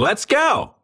Let's go.